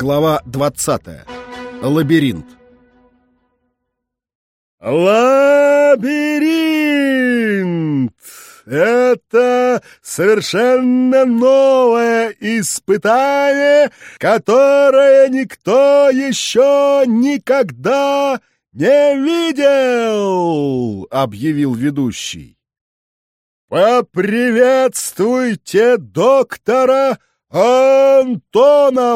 Глава 20. Лабиринт. Лабиринт! Это совершенно новое испытание, которое никто еще никогда не видел, объявил ведущий. Поприветствуйте доктора Антонова,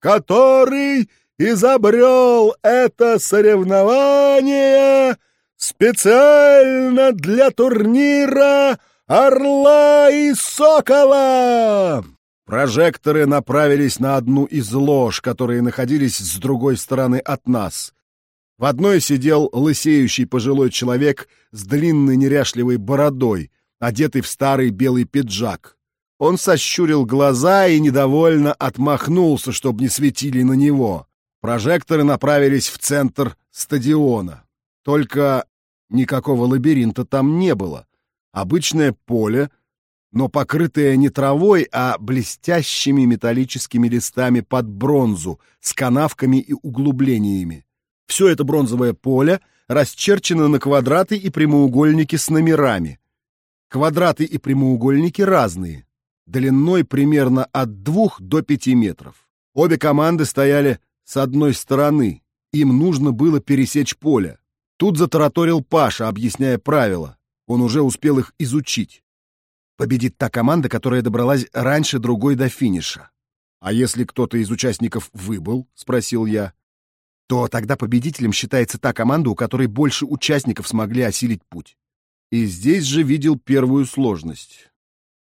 который изобрел это соревнование специально для турнира «Орла и Сокола». Прожекторы направились на одну из лож, которые находились с другой стороны от нас. В одной сидел лысеющий пожилой человек с длинной неряшливой бородой, одетый в старый белый пиджак. Он сощурил глаза и недовольно отмахнулся, чтобы не светили на него. Прожекторы направились в центр стадиона. Только никакого лабиринта там не было. Обычное поле, но покрытое не травой, а блестящими металлическими листами под бронзу с канавками и углублениями. Все это бронзовое поле расчерчено на квадраты и прямоугольники с номерами. Квадраты и прямоугольники разные длиной примерно от двух до пяти метров. Обе команды стояли с одной стороны, им нужно было пересечь поле. Тут затараторил Паша, объясняя правила. Он уже успел их изучить. Победит та команда, которая добралась раньше другой до финиша. «А если кто-то из участников выбыл?» — спросил я. «То тогда победителем считается та команда, у которой больше участников смогли осилить путь». И здесь же видел первую сложность.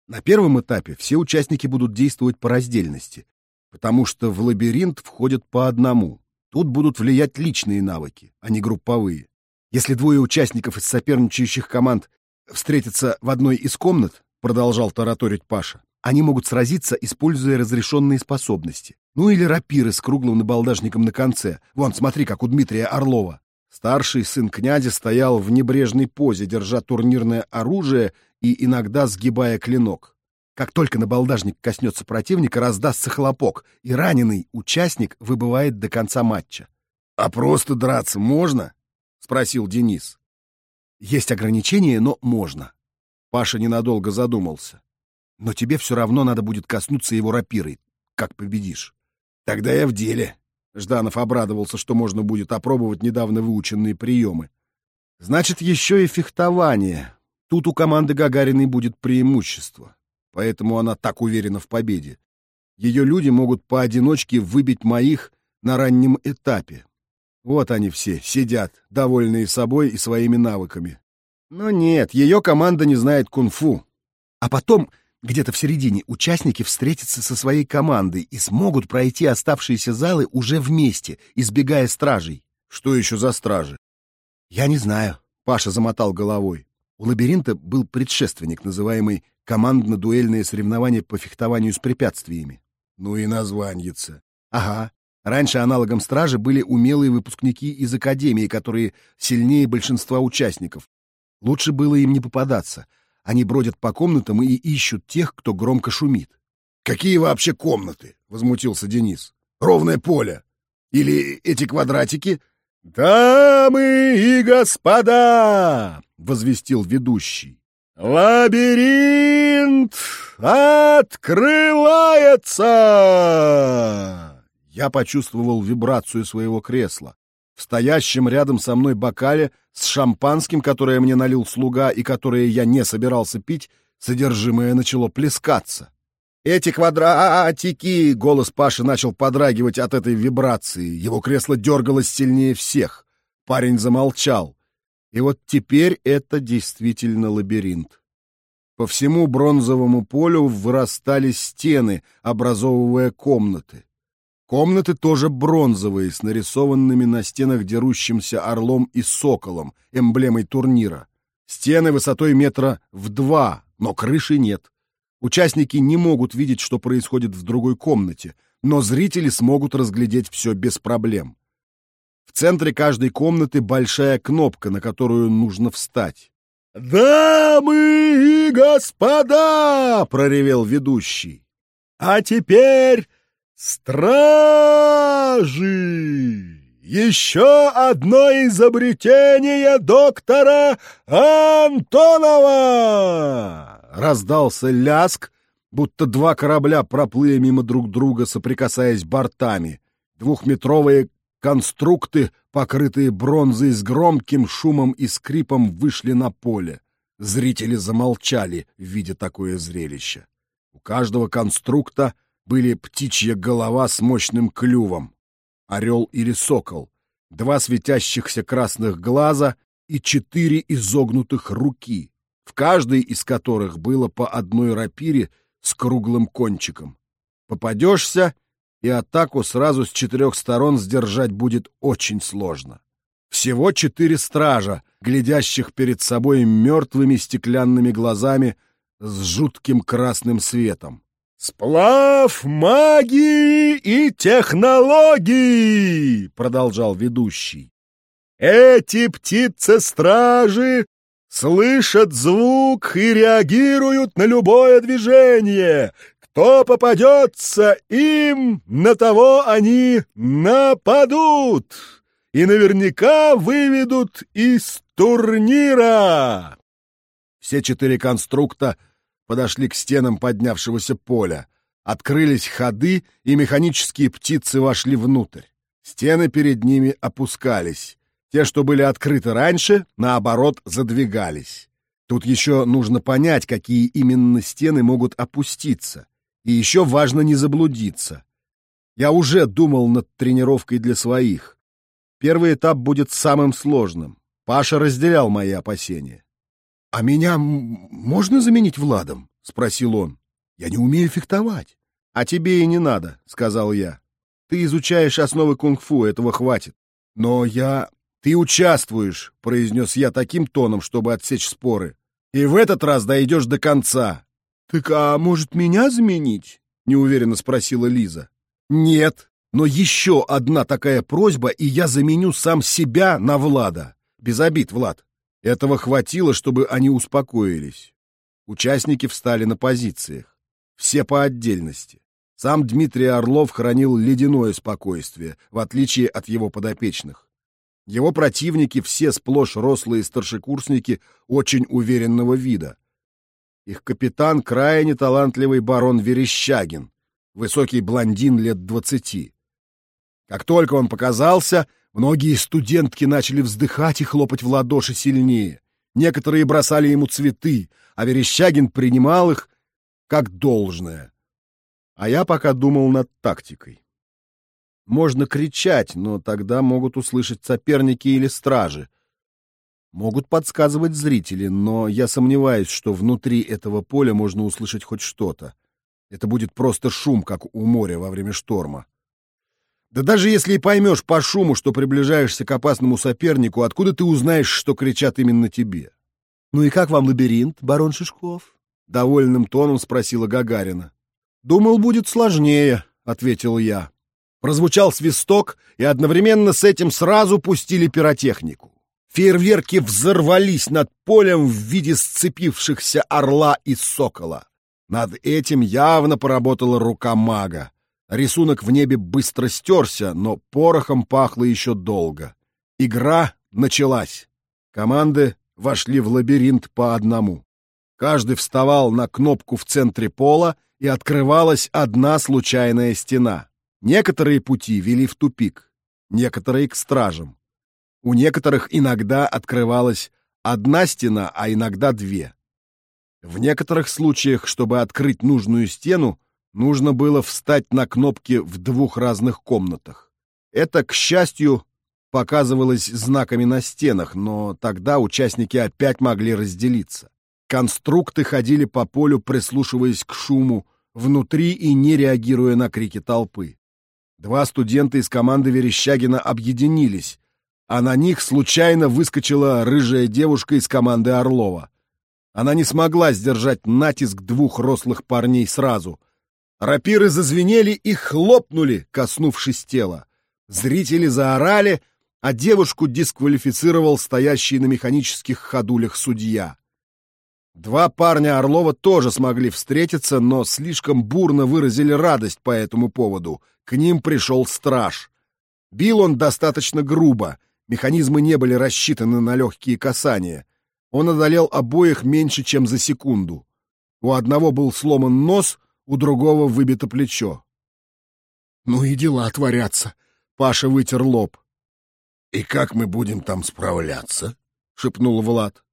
На первом этапе все участники будут действовать по раздельности, потому что в лабиринт входят по одному. Тут будут влиять личные навыки, а не групповые. Если двое участников из соперничающих команд встретятся в одной из комнат, продолжал тараторить Паша, они могут сразиться, используя разрешенные способности. Ну или рапиры с круглым набалдажником на конце. Вон, смотри, как у Дмитрия Орлова. Старший сын князя стоял в небрежной позе, держа турнирное оружие и иногда сгибая клинок. Как только набалдажник коснется противника, раздастся хлопок, и раненый участник выбывает до конца матча. «А просто драться можно?» — спросил Денис. «Есть ограничения, но можно». Паша ненадолго задумался. «Но тебе все равно надо будет коснуться его рапирой, как победишь». «Тогда я в деле». Жданов обрадовался, что можно будет опробовать недавно выученные приемы. «Значит, еще и фехтование. Тут у команды Гагариной будет преимущество, поэтому она так уверена в победе. Ее люди могут поодиночке выбить моих на раннем этапе. Вот они все, сидят, довольные собой и своими навыками. Но нет, ее команда не знает кунг-фу. А потом, где-то в середине, участники встретятся со своей командой и смогут пройти оставшиеся залы уже вместе, избегая стражей. Что еще за стражи? Я не знаю, Паша замотал головой. У лабиринта был предшественник, называемый «Командно-дуэльное соревнование по фехтованию с препятствиями». Ну и названьица. Ага. Раньше аналогом стражи были умелые выпускники из академии, которые сильнее большинства участников. Лучше было им не попадаться. Они бродят по комнатам и ищут тех, кто громко шумит. «Какие вообще комнаты?» — возмутился Денис. «Ровное поле. Или эти квадратики?» «Дамы и господа!» — возвестил ведущий. «Лабиринт открывается!» Я почувствовал вибрацию своего кресла. В стоящем рядом со мной бокале с шампанским, которое мне налил слуга и которое я не собирался пить, содержимое начало плескаться. «Эти квадратики!» — голос Паши начал подрагивать от этой вибрации. Его кресло дергалось сильнее всех. Парень замолчал. И вот теперь это действительно лабиринт. По всему бронзовому полю вырастали стены, образовывая комнаты. Комнаты тоже бронзовые, с нарисованными на стенах дерущимся орлом и соколом, эмблемой турнира. Стены высотой метра в два, но крыши нет. Участники не могут видеть, что происходит в другой комнате, но зрители смогут разглядеть все без проблем. В центре каждой комнаты большая кнопка, на которую нужно встать. «Дамы и господа!» — проревел ведущий. «А теперь Стражи! Еще одно изобретение доктора Антонова! Раздался ляск, будто два корабля проплыли мимо друг друга, соприкасаясь бортами. Двухметровые конструкты, покрытые бронзой с громким шумом и скрипом, вышли на поле. Зрители замолчали, видя такое зрелище. У каждого конструкта были птичья голова с мощным клювом, орел или сокол, два светящихся красных глаза и четыре изогнутых руки, в каждой из которых было по одной рапире с круглым кончиком. Попадешься, и атаку сразу с четырех сторон сдержать будет очень сложно. Всего четыре стража, глядящих перед собой мертвыми стеклянными глазами с жутким красным светом. «Сплав магии и технологий!» — продолжал ведущий. «Эти птицы-стражи слышат звук и реагируют на любое движение. Кто попадется им, на того они нападут и наверняка выведут из турнира!» Все четыре конструкта подошли к стенам поднявшегося поля. Открылись ходы, и механические птицы вошли внутрь. Стены перед ними опускались. Те, что были открыты раньше, наоборот, задвигались. Тут еще нужно понять, какие именно стены могут опуститься. И еще важно не заблудиться. Я уже думал над тренировкой для своих. Первый этап будет самым сложным. Паша разделял мои опасения. «А меня можно заменить Владом?» — спросил он. «Я не умею фехтовать». «А тебе и не надо», — сказал я. «Ты изучаешь основы кунг-фу, этого хватит». «Но я...» «Ты участвуешь», — произнес я таким тоном, чтобы отсечь споры. «И в этот раз дойдешь до конца». «Так а может меня заменить?» — неуверенно спросила Лиза. «Нет, но еще одна такая просьба, и я заменю сам себя на Влада. Без обид, Влад. Этого хватило, чтобы они успокоились. Участники встали на позициях. Все по отдельности. Сам Дмитрий Орлов хранил ледяное спокойствие, в отличие от его подопечных. Его противники все сплошь рослые старшекурсники очень уверенного вида. Их капитан — крайне талантливый барон Верещагин, высокий блондин лет двадцати. Как только он показался, Многие студентки начали вздыхать и хлопать в ладоши сильнее. Некоторые бросали ему цветы, а Верещагин принимал их как должное. А я пока думал над тактикой. Можно кричать, но тогда могут услышать соперники или стражи. Могут подсказывать зрители, но я сомневаюсь, что внутри этого поля можно услышать хоть что-то. Это будет просто шум, как у моря во время шторма. Да даже если и поймешь по шуму, что приближаешься к опасному сопернику, откуда ты узнаешь, что кричат именно тебе? — Ну и как вам лабиринт, барон Шишков? — довольным тоном спросила Гагарина. — Думал, будет сложнее, — ответил я. Прозвучал свисток, и одновременно с этим сразу пустили пиротехнику. Фейерверки взорвались над полем в виде сцепившихся орла и сокола. Над этим явно поработала рука мага. Рисунок в небе быстро стерся, но порохом пахло еще долго. Игра началась. Команды вошли в лабиринт по одному. Каждый вставал на кнопку в центре пола, и открывалась одна случайная стена. Некоторые пути вели в тупик, некоторые — к стражам. У некоторых иногда открывалась одна стена, а иногда две. В некоторых случаях, чтобы открыть нужную стену, Нужно было встать на кнопки в двух разных комнатах. Это, к счастью, показывалось знаками на стенах, но тогда участники опять могли разделиться. Конструкты ходили по полю, прислушиваясь к шуму, внутри и не реагируя на крики толпы. Два студента из команды Верещагина объединились, а на них случайно выскочила рыжая девушка из команды Орлова. Она не смогла сдержать натиск двух рослых парней сразу — Рапиры зазвенели и хлопнули, коснувшись тела. Зрители заорали, а девушку дисквалифицировал стоящий на механических ходулях судья. Два парня Орлова тоже смогли встретиться, но слишком бурно выразили радость по этому поводу. К ним пришел страж. Бил он достаточно грубо, механизмы не были рассчитаны на легкие касания. Он одолел обоих меньше, чем за секунду. У одного был сломан нос, у другого выбито плечо. «Ну и дела творятся», — Паша вытер лоб. «И как мы будем там справляться?» — шепнул Влад.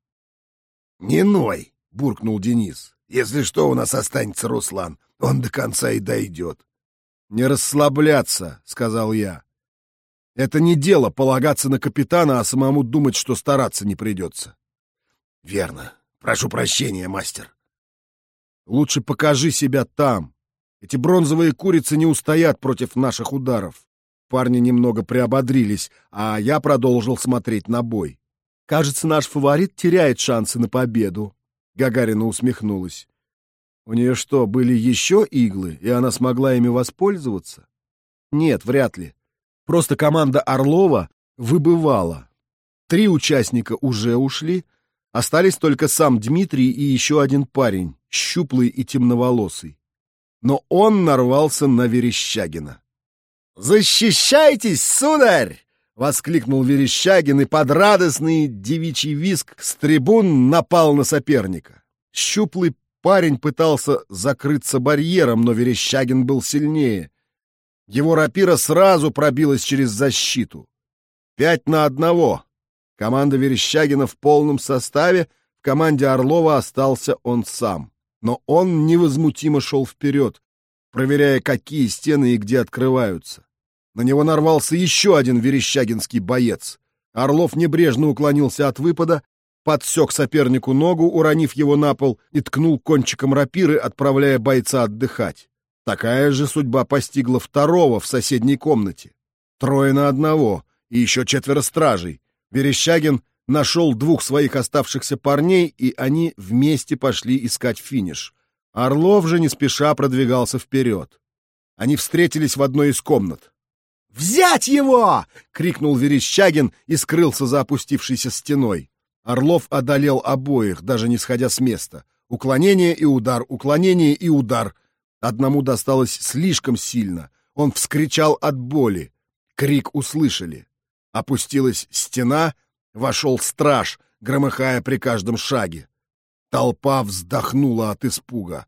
«Не ной!» — буркнул Денис. «Если что, у нас останется Руслан. Он до конца и дойдет». «Не расслабляться», — сказал я. «Это не дело полагаться на капитана, а самому думать, что стараться не придется». «Верно. Прошу прощения, мастер». «Лучше покажи себя там. Эти бронзовые курицы не устоят против наших ударов». Парни немного приободрились, а я продолжил смотреть на бой. Кажется, наш фаворит теряет шансы на победу. Гагарина усмехнулась. У нее что, были еще иглы, и она смогла ими воспользоваться? Нет, вряд ли. Просто команда Орлова выбывала. Три участника уже ушли, остались только сам Дмитрий и еще один парень, щуплый и темноволосый. Но он нарвался на Верещагина. «Защищайтесь, сударь!» — воскликнул Верещагин, и под радостный девичий виск с трибун напал на соперника. Щуплый парень пытался закрыться барьером, но Верещагин был сильнее. Его рапира сразу пробилась через защиту. Пять на одного. Команда Верещагина в полном составе, в команде Орлова остался он сам. Но он невозмутимо шел вперед, проверяя, какие стены и где открываются. На него нарвался еще один верещагинский боец. Орлов небрежно уклонился от выпада, подсек сопернику ногу, уронив его на пол, и ткнул кончиком рапиры, отправляя бойца отдыхать. Такая же судьба постигла второго в соседней комнате. Трое на одного, и еще четверо стражей. Верещагин нашел двух своих оставшихся парней, и они вместе пошли искать финиш. Орлов же не спеша продвигался вперед. Они встретились в одной из комнат. «Взять его!» — крикнул Верещагин и скрылся за опустившейся стеной. Орлов одолел обоих, даже не сходя с места. Уклонение и удар, уклонение и удар. Одному досталось слишком сильно. Он вскричал от боли. Крик услышали. Опустилась стена, вошел страж, громыхая при каждом шаге. Толпа вздохнула от испуга.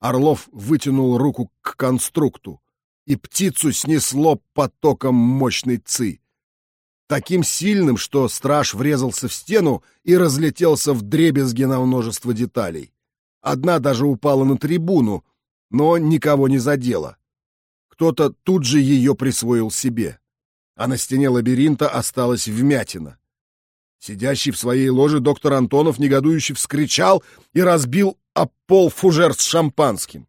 Орлов вытянул руку к конструкту и птицу снесло потоком мощной ци. Таким сильным, что страж врезался в стену и разлетелся в дребезги на множество деталей. Одна даже упала на трибуну, но никого не задела. Кто-то тут же ее присвоил себе. А на стене лабиринта осталась вмятина. Сидящий в своей ложе доктор Антонов негодующе вскричал и разбил об пол фужер с шампанским.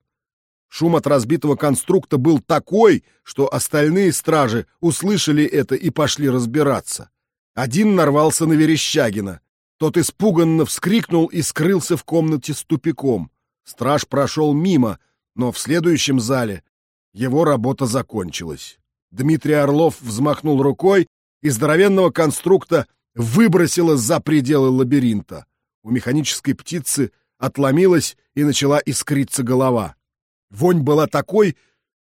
Шум от разбитого конструкта был такой, что остальные стражи услышали это и пошли разбираться. Один нарвался на Верещагина. Тот испуганно вскрикнул и скрылся в комнате с тупиком. Страж прошел мимо, но в следующем зале его работа закончилась. Дмитрий Орлов взмахнул рукой, и здоровенного конструкта выбросило за пределы лабиринта. У механической птицы отломилась и начала искриться голова. Вонь была такой,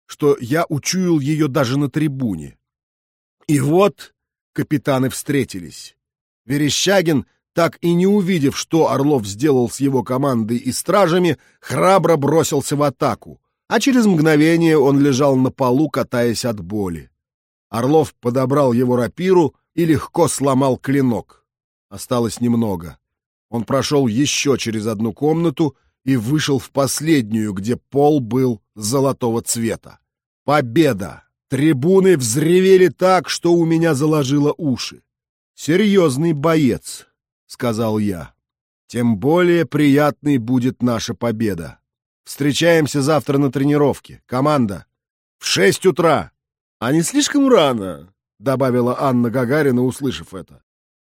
что я учуял ее даже на трибуне. И вот капитаны встретились. Верещагин, так и не увидев, что Орлов сделал с его командой и стражами, храбро бросился в атаку, а через мгновение он лежал на полу, катаясь от боли. Орлов подобрал его рапиру и легко сломал клинок. Осталось немного. Он прошел еще через одну комнату и вышел в последнюю, где пол был золотого цвета. Победа! Трибуны взревели так, что у меня заложило уши. «Серьезный боец», — сказал я. «Тем более приятной будет наша победа. Встречаемся завтра на тренировке. Команда. В шесть утра. А не слишком рано?» — добавила Анна Гагарина, услышав это.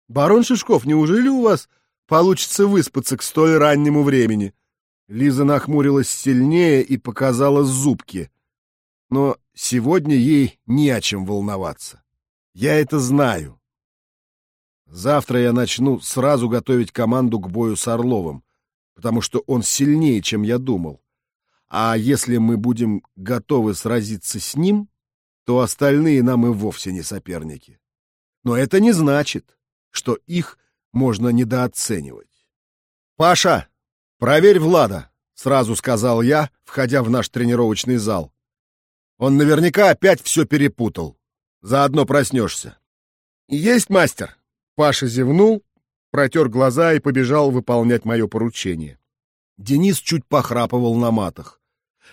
«Барон Шишков, неужели у вас получится выспаться к столь раннему времени?» Лиза нахмурилась сильнее и показала зубки. Но сегодня ей не о чем волноваться. Я это знаю. Завтра я начну сразу готовить команду к бою с Орловым. потому что он сильнее, чем я думал. А если мы будем готовы сразиться с ним, то остальные нам и вовсе не соперники. Но это не значит, что их можно недооценивать. «Паша, проверь Влада», — сразу сказал я, входя в наш тренировочный зал. «Он наверняка опять все перепутал. Заодно проснешься». «Есть, мастер!» Паша зевнул, протер глаза и побежал выполнять мое поручение. Денис чуть похрапывал на матах.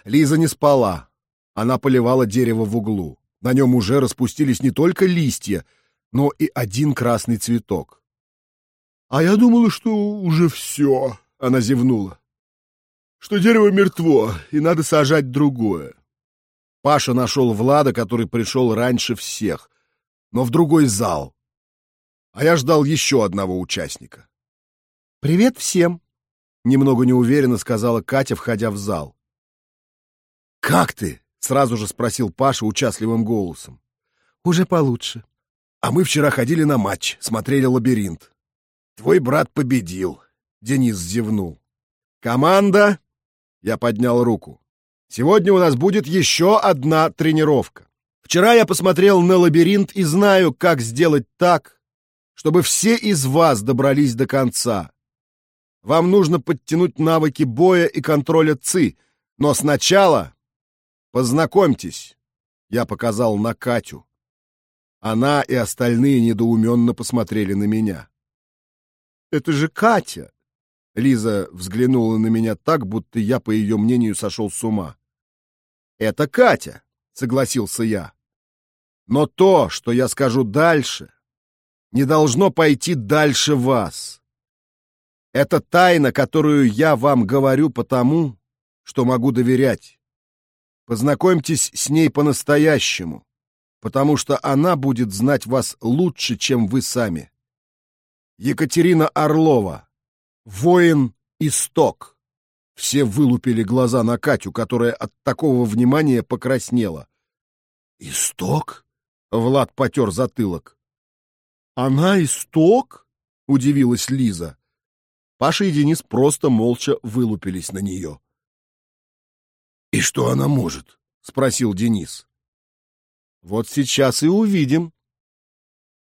Лиза не спала. Она поливала дерево в углу. На нем уже распустились не только листья, но и один красный цветок. «А я думала, что уже все», — она зевнула. «Что дерево мертво, и надо сажать другое». Паша нашел Влада, который пришел раньше всех, но в другой зал. А я ждал еще одного участника. «Привет всем!» — немного неуверенно сказала Катя, входя в зал. «Как ты?» — сразу же спросил Паша участливым голосом. «Уже получше. А мы вчера ходили на матч, смотрели лабиринт. Твой брат победил», — Денис зевнул. «Команда!» — я поднял руку. «Сегодня у нас будет еще одна тренировка. Вчера я посмотрел на лабиринт и знаю, как сделать так, чтобы все из вас добрались до конца. Вам нужно подтянуть навыки боя и контроля ЦИ, но сначала познакомьтесь. Я показал на Катю. Она и остальные недоуменно посмотрели на меня. «Это же Катя!» Лиза взглянула на меня так, будто я, по ее мнению, сошел с ума. «Это Катя!» — согласился я. «Но то, что я скажу дальше, не должно пойти дальше вас. Это тайна, которую я вам говорю потому, что могу доверять. Познакомьтесь с ней по-настоящему, потому что она будет знать вас лучше, чем вы сами. Екатерина Орлова, воин Исток. Все вылупили глаза на Катю, которая от такого внимания покраснела. «Исток?» — Влад потер затылок. «Она исток?» — удивилась Лиза. Паша и Денис просто молча вылупились на нее. «И что она может?» — спросил Денис. «Вот сейчас и увидим.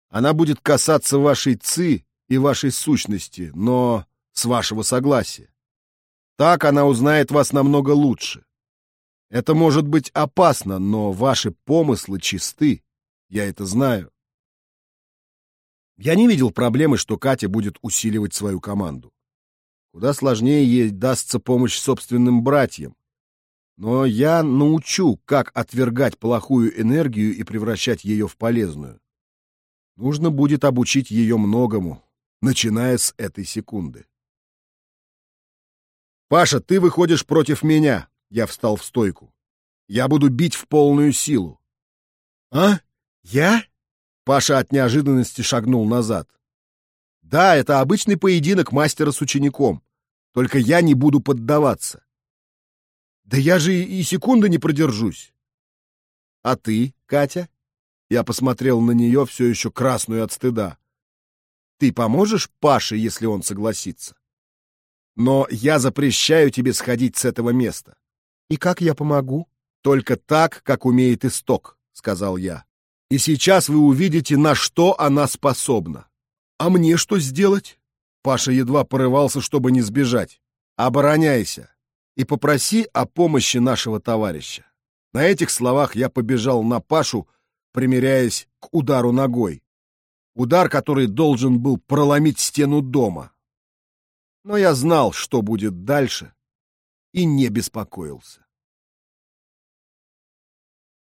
Она будет касаться вашей ци и вашей сущности, но с вашего согласия. Так она узнает вас намного лучше. Это может быть опасно, но ваши помыслы чисты, я это знаю. Я не видел проблемы, что Катя будет усиливать свою команду. Куда сложнее ей дастся помощь собственным братьям. Но я научу, как отвергать плохую энергию и превращать ее в полезную. Нужно будет обучить ее многому, начиная с этой секунды. «Паша, ты выходишь против меня!» Я встал в стойку. «Я буду бить в полную силу». «А? Я?» Паша от неожиданности шагнул назад. Да, это обычный поединок мастера с учеником. Только я не буду поддаваться. Да я же и секунды не продержусь. А ты, Катя? Я посмотрел на нее, все еще красную от стыда. Ты поможешь Паше, если он согласится? Но я запрещаю тебе сходить с этого места. И как я помогу? Только так, как умеет исток, сказал я. И сейчас вы увидите, на что она способна. А мне что сделать? Паша едва порывался, чтобы не сбежать. Обороняйся и попроси о помощи нашего товарища. На этих словах я побежал на Пашу, примеряясь к удару ногой. Удар, который должен был проломить стену дома. Но я знал, что будет дальше, и не беспокоился.